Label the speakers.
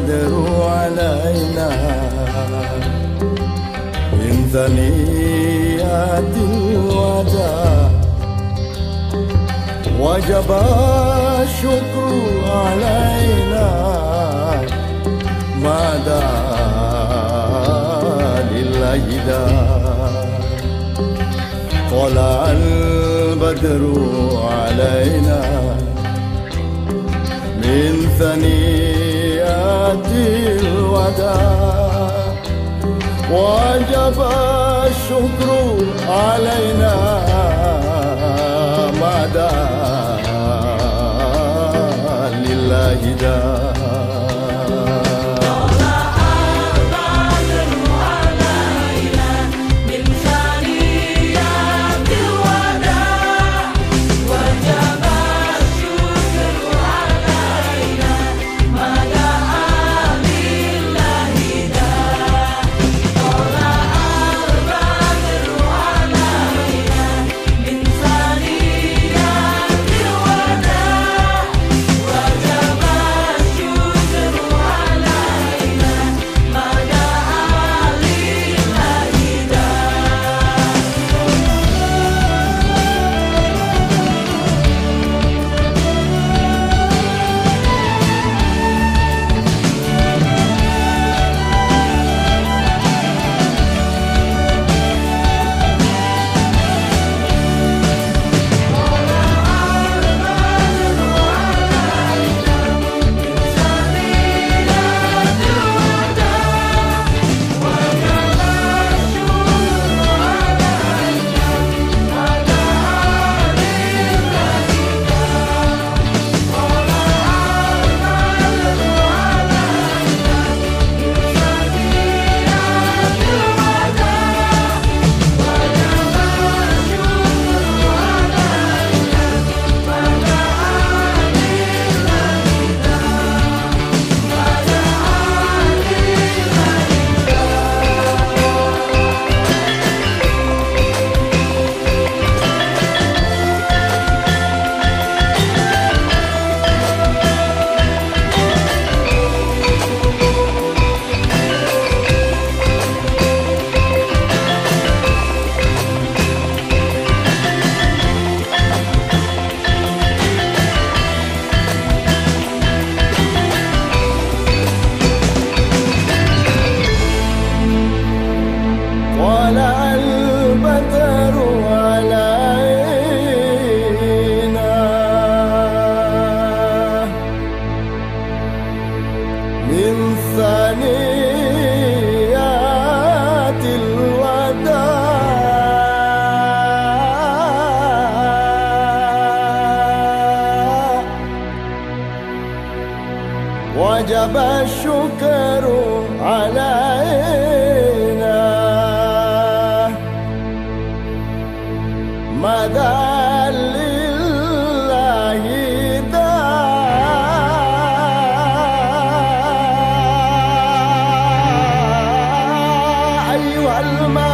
Speaker 1: طلع البدر علينا من ثنيات الوداع وجب الشكر علينا ما دعا لله دا طلع البدر علينا من ثنيات الوداع. وجب الشكر علينا دعا لله دار
Speaker 2: ثنيات الوداع. وجب الشكر علينا.
Speaker 1: ماذا Alma. my